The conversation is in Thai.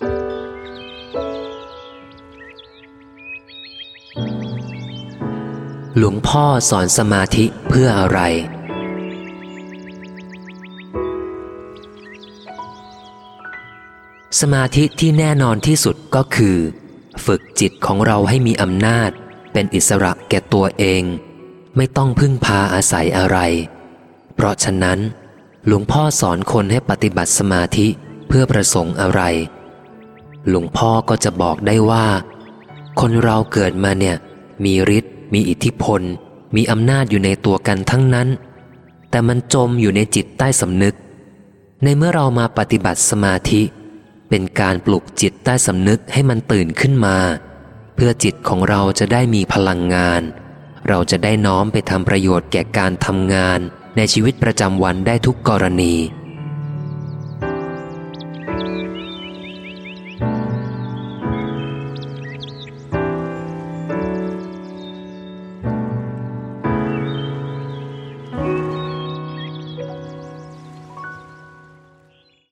หลวงพ่อสอนสมาธิเพื่ออะไร สมาธิที่แน่นอนที่สุดก็คือ ฝึกจิตของเราให้มีอำนาจ เป็นอิสระแก่ตัวเอง ไม่ต้องพึ่งพาอาศัยอะไร เพราะฉะนั้น หลวงพ่อสอนคนให้ปฏิบัติสมาธิเพื่อประสงค์อะไร หลวงพ่อก็จะบอกได้ว่า คนเราเกิดมาเนี่ย มีฤทธิ์มีอิทธิพล มีอำนาจอยู่ในตัวกันทั้งนั้น แต่มันจมอยู่ในจิตใต้สำนึก ในเมื่อเรามาปฏิบัติสมาธิ เป็นการปลุกจิตใต้สำนึกให้มันตื่นขึ้นมา เพื่อจิตของเราจะได้มีพลังงาน เราจะได้น้อมไปทำประโยชน์แก่การทำงานในชีวิตประจำวันได้ทุกกรณี